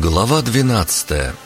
Глава двенадцатая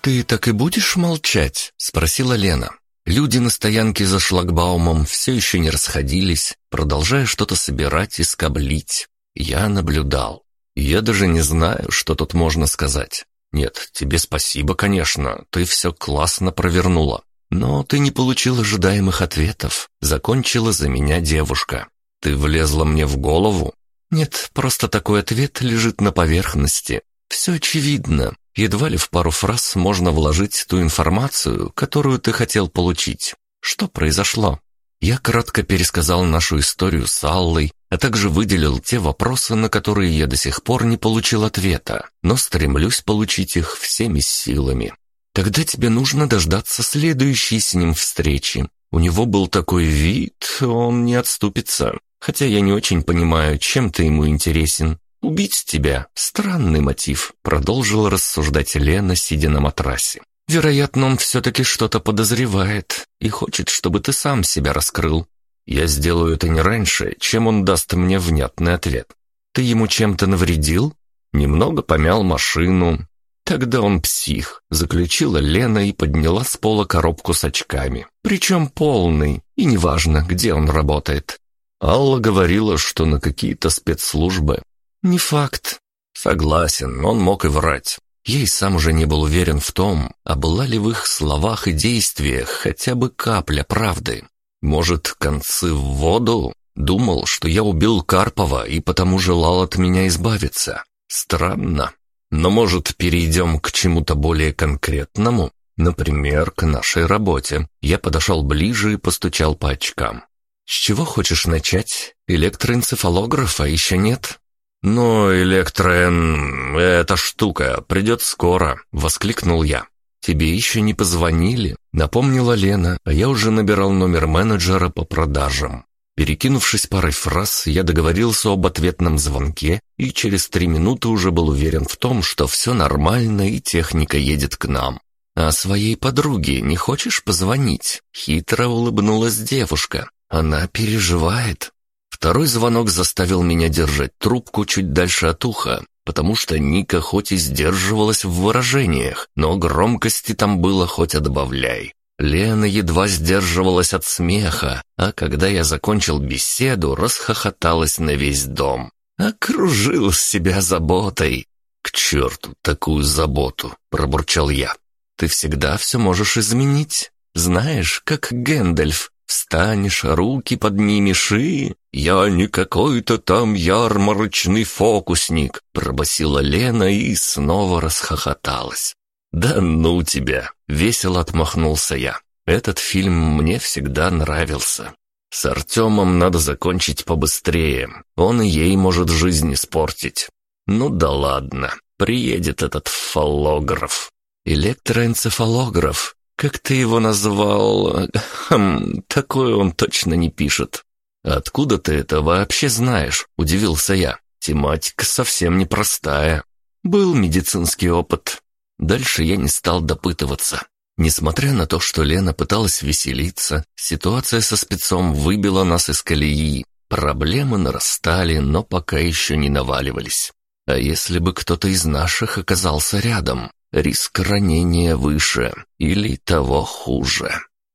«Ты так и будешь молчать?» — спросила Лена. Люди на стоянке за шлагбаумом все еще не расходились, продолжая что-то собирать и скоблить. Я наблюдал. Я даже не знаю, что тут можно сказать. Нет, тебе спасибо, конечно, ты все классно провернула. Но ты не получил ожидаемых ответов. Закончила за меня девушка. Ты влезла мне в голову? Нет, просто такой ответ лежит на поверхности. Все очевидно. Едва ли в пару фраз можно вложить ту информацию, которую ты хотел получить. Что произошло? Я кратко пересказал нашу историю с Аллой, а также выделил те вопросы, на которые я до сих пор не получил ответа, но стремлюсь получить их всеми силами. Тогда тебе нужно дождаться следующей с ним встречи. У него был такой вид, он не отступится. Хотя я не очень понимаю, чем ты ему интересен. «Убить тебя — странный мотив», — продолжила рассуждать Лена, сидя на матрасе. «Вероятно, он все-таки что-то подозревает и хочет, чтобы ты сам себя раскрыл. Я сделаю это не раньше, чем он даст мне внятный ответ. Ты ему чем-то навредил? Немного помял машину. Тогда он псих», — заключила Лена и подняла с пола коробку с очками. «Причем полный, и неважно, где он работает. Алла говорила, что на какие-то спецслужбы. «Не факт». «Согласен, он мог и врать. Я и сам уже не был уверен в том, а была ли в их словах и действиях хотя бы капля правды. Может, концы в воду? Думал, что я убил Карпова и потому желал от меня избавиться. Странно. Но, может, перейдем к чему-то более конкретному? Например, к нашей работе. Я подошел ближе и постучал по очкам. «С чего хочешь начать? Электроэнцефалографа еще нет?» «Но электроэн... эта штука придет скоро», — воскликнул я. «Тебе еще не позвонили?» — напомнила Лена, а я уже набирал номер менеджера по продажам. Перекинувшись парой фраз, я договорился об ответном звонке и через три минуты уже был уверен в том, что все нормально и техника едет к нам. «А своей подруге не хочешь позвонить?» Хитро улыбнулась девушка. «Она переживает». Второй звонок заставил меня держать трубку чуть дальше от уха, потому что Ника хоть и сдерживалась в выражениях, но громкости там было хоть отбавляй. Лена едва сдерживалась от смеха, а когда я закончил беседу, расхохоталась на весь дом. Окружил себя заботой. «К черту такую заботу!» — пробурчал я. «Ты всегда все можешь изменить. Знаешь, как Гэндальф, Встанешь, руки поднимешь и... «Я не какой-то там ярмарочный фокусник», — пробасила Лена и снова расхохоталась. «Да ну тебя!» — весело отмахнулся я. «Этот фильм мне всегда нравился. С Артемом надо закончить побыстрее. Он и ей может жизнь испортить. Ну да ладно, приедет этот фалограф. Электроэнцефалограф. «Как ты его назвал? Хм, такое он точно не пишет». «Откуда ты это вообще знаешь?» – удивился я. «Тематика совсем непростая. Был медицинский опыт». Дальше я не стал допытываться. Несмотря на то, что Лена пыталась веселиться, ситуация со спецом выбила нас из колеи. Проблемы нарастали, но пока еще не наваливались. А если бы кто-то из наших оказался рядом? Риск ранения выше или того хуже.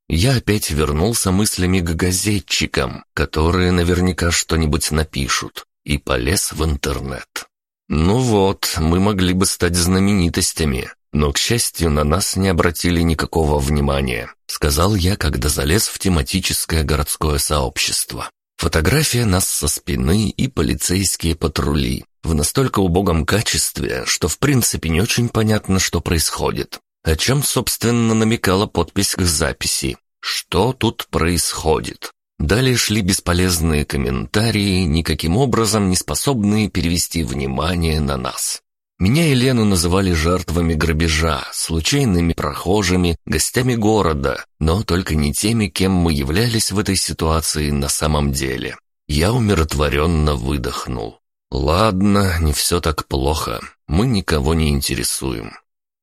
Я опять вернулся мыслями к газетчикам, которые наверняка что-нибудь напишут, и полез в интернет. Ну вот, мы могли бы стать знаменитостями, но, к счастью, на нас не обратили никакого внимания, сказал я, когда залез в тематическое городское сообщество. Фотография нас со спины и полицейские патрули в настолько убогом качестве, что в принципе не очень понятно, что происходит. О чем, собственно, намекала подпись к записи. Что тут происходит? Далее шли бесполезные комментарии, никаким образом не способные перевести внимание на нас. Меня и Лену называли жертвами грабежа, случайными прохожими, гостями города, но только не теми, кем мы являлись в этой ситуации на самом деле. Я умиротворенно выдохнул. Ладно, не все так плохо. Мы никого не интересуем.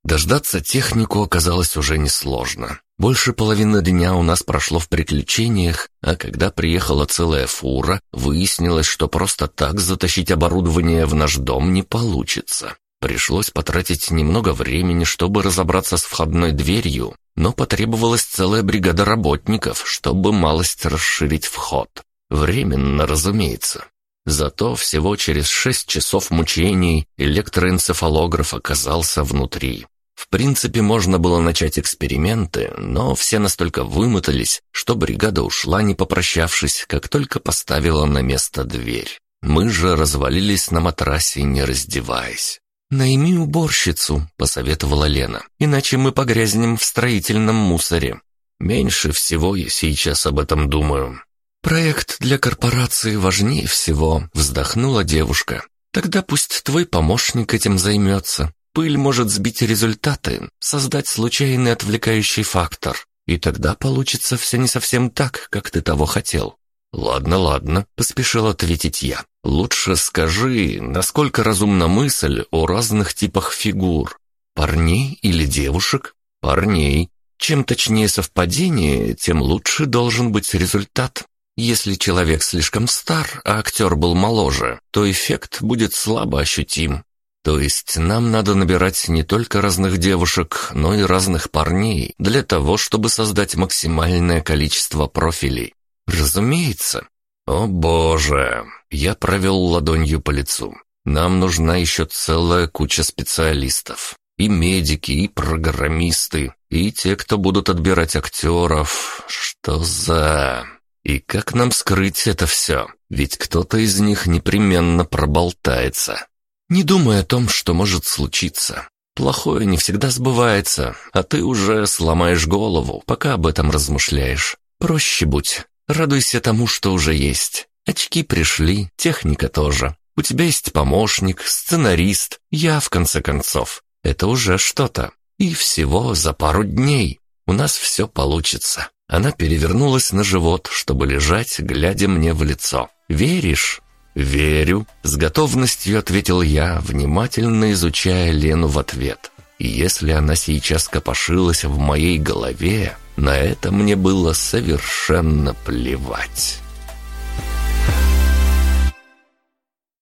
Дождаться технику оказалось уже несложно. Больше половины дня у нас прошло в приключениях, а когда приехала целая фура, выяснилось, что просто так затащить оборудование в наш дом не получится. Пришлось потратить немного времени, чтобы разобраться с входной дверью, но потребовалась целая бригада работников, чтобы малость расширить вход. Временно, разумеется. Зато всего через шесть часов мучений электроэнцефалограф оказался внутри. В принципе, можно было начать эксперименты, но все настолько вымотались, что бригада ушла, не попрощавшись, как только поставила на место дверь. Мы же развалились на матрасе, не раздеваясь. «Найми уборщицу», — посоветовала Лена, «иначе мы погрязнем в строительном мусоре». «Меньше всего я сейчас об этом думаю». «Проект для корпорации важнее всего», — вздохнула девушка. «Тогда пусть твой помощник этим займется. Пыль может сбить результаты, создать случайный отвлекающий фактор, и тогда получится все не совсем так, как ты того хотел». «Ладно, ладно», — поспешил ответить я. «Лучше скажи, насколько разумна мысль о разных типах фигур? Парней или девушек? Парней. Чем точнее совпадение, тем лучше должен быть результат. Если человек слишком стар, а актер был моложе, то эффект будет слабо ощутим. То есть нам надо набирать не только разных девушек, но и разных парней для того, чтобы создать максимальное количество профилей. Разумеется. О боже, я провел ладонью по лицу. Нам нужна еще целая куча специалистов. И медики, и программисты, и те, кто будут отбирать актеров. Что за... И как нам скрыть это все? Ведь кто-то из них непременно проболтается. Не думай о том, что может случиться. Плохое не всегда сбывается, а ты уже сломаешь голову, пока об этом размышляешь. Проще будь. Радуйся тому, что уже есть. Очки пришли, техника тоже. У тебя есть помощник, сценарист, я, в конце концов. Это уже что-то. И всего за пару дней. У нас все получится. Она перевернулась на живот, чтобы лежать, глядя мне в лицо. «Веришь?» «Верю», — с готовностью ответил я, внимательно изучая Лену в ответ. И если она сейчас копошилась в моей голове, на это мне было совершенно плевать.